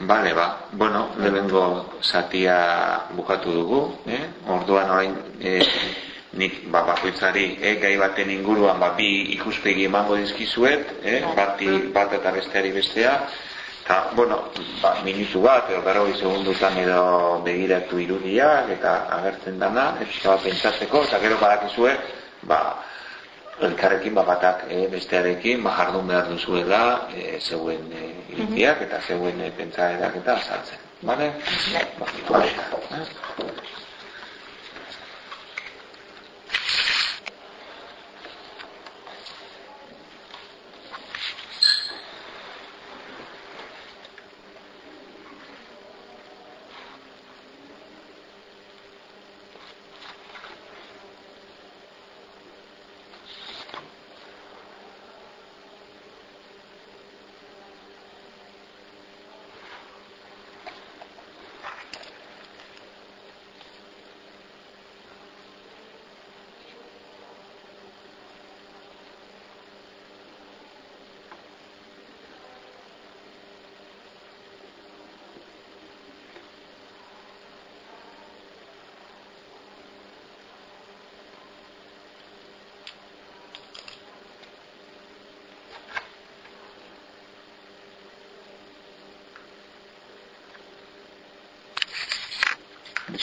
Bale, ba, bueno, lehenengo satia bukatu dugu, eh? Orduan orain eh, nik ba, bakoitzari eh, gai baten inguruan ba, bi ikuspegi emango dizkizuet, eh? Bati, bat eta besteari bestea. Eta, bueno, ba, minutu bat, edo garo segundutan edo begiratu irudiak eta agertzen dana, eta bat pentsatzeko, eta gero badakizue, ba, elkarrekin batak e, eh, bestearekin ba jardun behar duzuela e, zeuen e, iritziak eta zeuen e, pentsaerak eta azaltzen. Vale? Ba,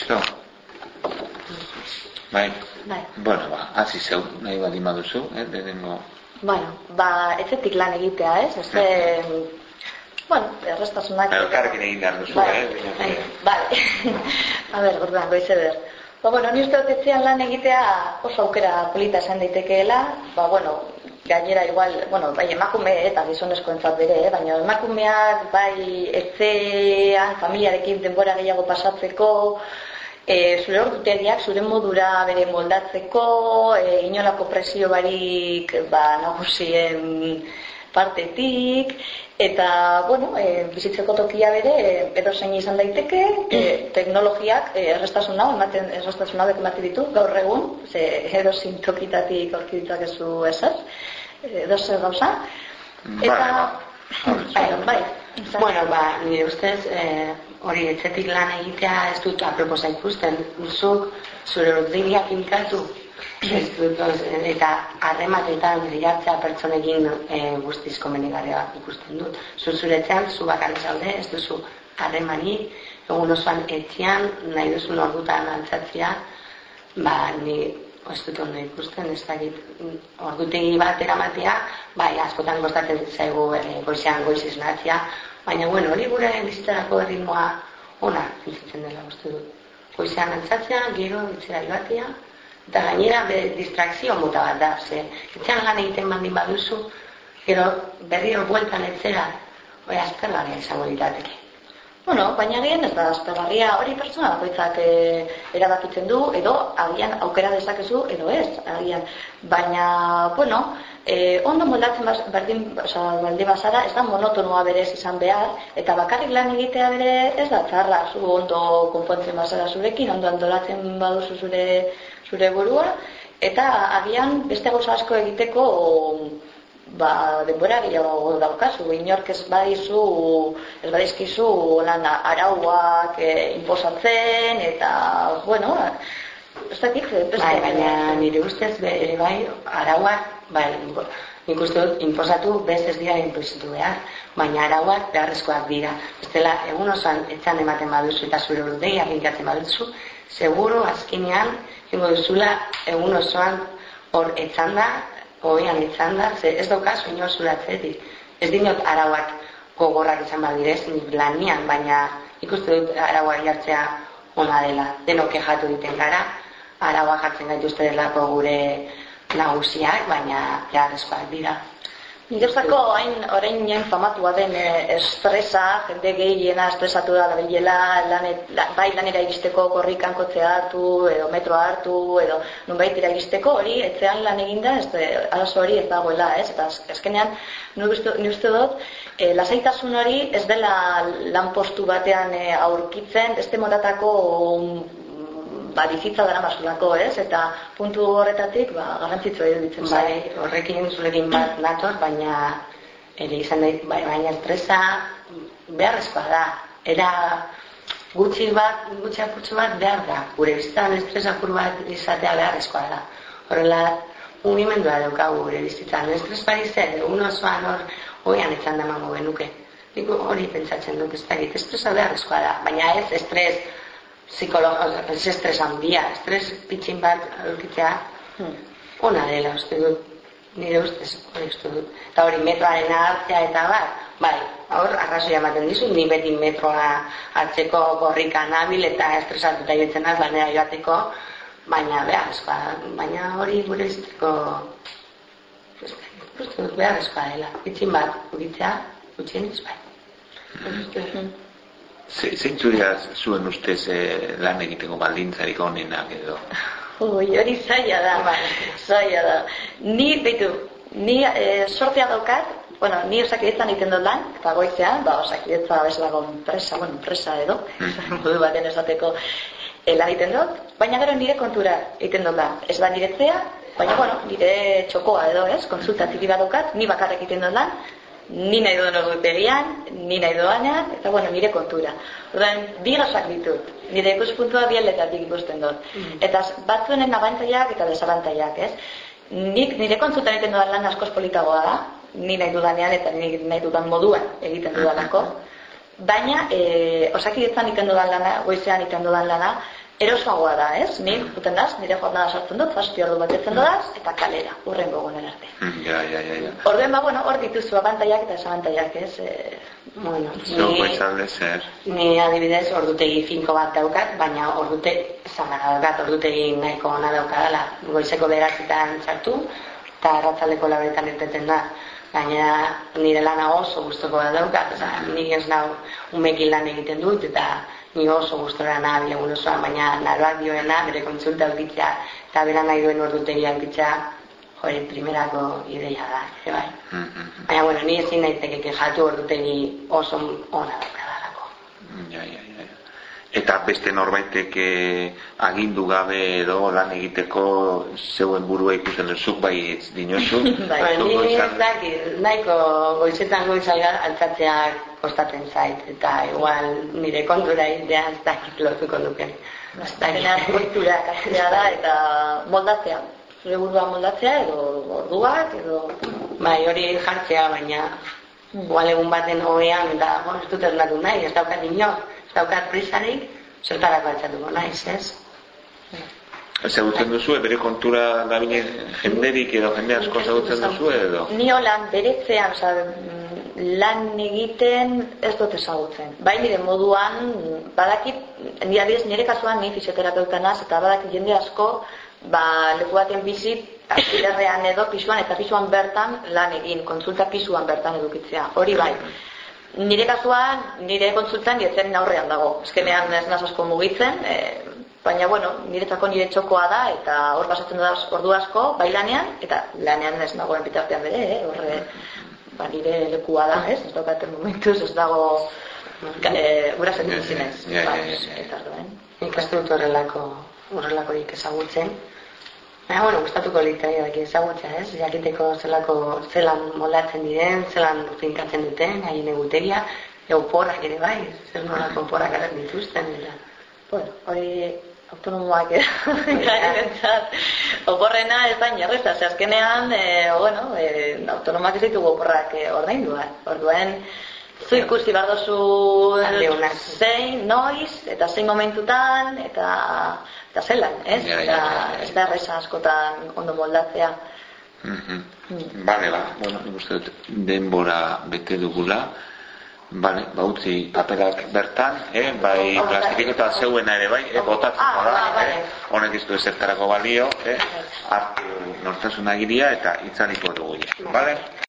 ba, Listo? Bai? Bai. Bueno, ba, hasi zeu, nahi bali maduzu, eh, lehenengo... Bueno, ba, etzetik lan egitea, ez? Ez mm. bueno, errestasunak... Elkarrekin egin behar duzu, bai. eh? Bai, bai. A ber, gordan, goize ber. Ba, bueno, ni uste etzean lan egitea oso aukera polita esan daitekeela, ba, bueno, gainera igual, bueno, bai emakume eta gizonezko entzat bere, eh? baina emakumeak bai etzean, familiarekin denbora gehiago pasatzeko, e, zure ordutegiak zure modura bere moldatzeko, e, inolako presio barik ba, nagusien partetik, eta, bueno, e, bizitzeko tokia bere, e, edo zein izan daiteke, e, teknologiak e, errestasun hau, ematen, errestasun hau ematen ditu, gaur egun, ze edo zin tokitatik orkiditak ezu esaz, edo zer gauza, bai, eta, bai, bai, bai, Bueno, ba, nire ustez, eh, hori etzetik lan egitea ez dut aproposa ikusten. Zuk, zure urdinak inkatu, ez dut, eta harrematetan jartzea pertsonekin e, guztiz komenigarria ikusten dut. Zu zuretzean, zu bakarri zaude, ez duzu harremani, egun osoan etzian, nahi duzu ordutan altzatzea, ba, ni ez dut ondo ikusten, ez dakit ordutegi bat eramatea, bai, askotan gostatzen zaigu e, goizean goiz esnatzea, baina, bueno, hori gure bizitzarako erritmoa ona bizitzen dela, uste dut. Goizean antzatzea, gero, itzera ibatea, eta gainera be, distrakzio mota bat da, ze, etxean lan egiten bandin baduzu, gero berri hor bueltan etzera, oi, azperlaria izango ditateke. Bueno, baina gian ez da azpergarria hori pertsona bakoitzak e, erabakitzen du edo agian aukera dezakezu edo ez agian. Baina, bueno, e, ondo moldatzen bas, berdin, oza, baldi bazara ez da monotonoa berez izan behar eta bakarrik lan egitea bere ez da txarra zu ondo konpontzen bazara zurekin, ondo antolatzen baduzu zure, zure burua eta agian beste gauza asko egiteko ba, denbora gehiago daukazu, inork ez badizu, ez badizkizu lan arauak e, inposatzen, eta, bueno, ez dakit. Bai, baina nire ustez, ere bai, arauak, bai, nik uste dut, inposatu bez ez dira inposatu behar, baina arauak beharrezkoak dira. Bestela, egun osoan etzan ematen baduzu eta zure urdei aginkatzen baduzu, seguro azkenean, ingo duzula, egun osoan hor etzan da, oian izan da, ze ez dauka soinu zuratzetik. Ez dinot arauak gogorrak izan badirez, nik lanian, baina ikuste dut arauak jartzea ona dela. Denok kejatu diten gara, arauak jartzen gaituzte delako gure nagusiak, baina jarrezkoak dira. Niretzako orain nien famatua den e, estresa, jende gehiena estresatu da bilela, lanet, la, bai lanera iristeko korrikan kotzea hartu, edo metroa hartu, edo nunbait ira iristeko hori, etzean lan eginda, ez arazo hori ez dagoela, ez? Eta azkenean, ni uste dut, e, lasaitasun hori ez dela lanpostu batean e, aurkitzen, ez motatako ba, bizitza dara masulako, ez? Eta puntu horretatik, ba, garrantzitzu edo. Bai, horrekin zurekin bat nator, baina ere izan da, bai, baina estresa beharrezkoa da. Era gutxi bat, gutxi apurtxo bat behar da. Gure bizitzan estres apur bat izatea beharrezkoa da. Horrela, mugimendua daukagu gure bizitzan. Estres bari zen, egun osoan hor, hoian etzan da mango genuke. Nik hori pentsatzen dut, ez da estresa beharrezkoa da. Baina ez, estres psikologo, ez estres handia, estres pitxin bat aurkitzea, hmm. ona dela, uste dut, nire ustez, hori uste dut. Eta hori metroaren hartzea eta bat, bai, hor, arrazoia ematen dizu, ni beti metroa hartzeko gorrika nabil eta estresatuta jotzen az, lanera joateko, baina beharrezkoa, baina hori gure izteko, uste dut, beharrezkoa dela, pitxin bat, ukitzea, gutxien ez bai. Zeintzu dira zuen ustez eh, lan egiteko baldintzarik onenak edo? Ui, hori zaila da, bai. zaila da. Ni, behitu, ni e, sortea daukat, bueno, ni osakidetzan egiten dut lan, eta goizean, ba, osakidetza bezalago presa, bueno, presa edo, mm. modu baten esateko lan egiten dut, baina gero nire kontura egiten dut lan. Ez da niretzea, baina, bueno, nire txokoa edo, ez, konsulta tiri bat ni bakarrik egiten dut lan, ni nahi duen ordutegian, ni nahi doanean, eta bueno, nire kontura. Orduan, bi gazak ditut, nire ikuspuntua bi aldetatik ikusten dut. Mm. Eta batzuenen abantaiak eta desabantaiak, ez? Nik nire kontzutan egiten dudan lan askoz politagoa da, ni nahi dudanean eta ni nahi dudan moduan egiten dudalako. Baina, e, osakidetzan egiten dudan lana, goizean egiten dudan lana, erosoagoa da, ez? Ni, guten daz, nire jornada sartzen dut, zazpi ordu batetzen dudaz, eta kalera, urren gogunen arte. Mm, ja, ja, ja, ja. Orden, ba, bueno, hor dituzu abantaiak eta desabantaiak, ez? E, bueno, ni, zer. ni adibidez ordutegi finko bat daukat, baina ordute, zamara daukat, ordutegi nahiko ona daukadala, goizeko beratzitan txartu, eta ratzaldeko labetan irteten da. Baina nire lana oso guztoko da daukat, oza, nik ez nau umekin lan egiten dut, eta ni oso gustora nabil egun osoan, baina naroak dioena, bere kontsulta aukitzea, eta bera nahi duen ordutegia aukitzea, jore, primerako ideia da, e bai. Mm -hmm. Baina, bueno, ni ezin daiteke kejatu ordutegi oso ona. Ja, ja, ja. Eta beste norbaitek agindu gabe edo lan egiteko zeuen burua ikusten duzuk bai dinosu? bai, ni ez dakit, nahiko goizetan goizalga altzatzeak kostatzen zait, eta igual nire kontura idea ez dakit lotuko duken. Baina kultura kastea da eta moldatzea. Zure burua moldatzea edo orduak edo... Bai, hori jartzea, baina hmm. igual egun baten hoean eta bon, ez dut erdatu nahi, ez daukat ino, ez daukat prisarik, zertarako altzatuko nahi, ez? Ezagutzen duzu, bere kontura da jenderik edo jende asko ezagutzen duzu edo? Ni holan, beretzean, oza, lan egiten ez dut ezagutzen. Bai nire moduan, badakit, nire adiez, nire kasuan ni fisioterapeuta naz, eta badakit jende asko, ba, leku baten bizit, azirerrean edo pisuan, eta pisuan bertan lan egin, konsulta pisuan bertan edukitzea. Hori bai. Nire kasuan, nire konsultan dietzen aurrean dago. Ezkenean ez asko mugitzen, e, baina bueno, niretzako nire txokoa da, eta hor pasatzen da ordu asko, bai lanean, eta lanean ez nagoen bitartean bere, eh? horre, ba, nire lekua da, ez? Ez daukaten momentuz, ez dago e, gura zen zinez. Eta ardoen. Nik ez dut horrelako, horrelako dik ezagutzen. Baina, bueno, gustatuko litai daki ezagutzen, ez? Jakiteko zelako, zelan molatzen diren, zelan finkatzen duten, hain egutegia, euporak ere bai, zer nolako euporak garen dituzten, eta... Bueno, hori autonomoak gairentzat oporrena ez da inerreza, ze azkenean e, bueno, e, autonomoak ez ditugu oporrak e, ordaindu orduen zu ikusi bar dozu zein, noiz, eta zein momentutan eta, eta zelan, ez? Ja, ja, ja, ez da erreza askotan ondo moldatzea. Mm -hmm. mm. Bale, ba, bueno, denbora bete dugula. Bale, ba utzi paperak bertan, eh, bai plastikiko eta zeuena ere bai, eh, botatzeko ah, da, eh, honek iztu ezertarako balio, eh, hartu nortasuna giria eta itzaliko dugu, bale?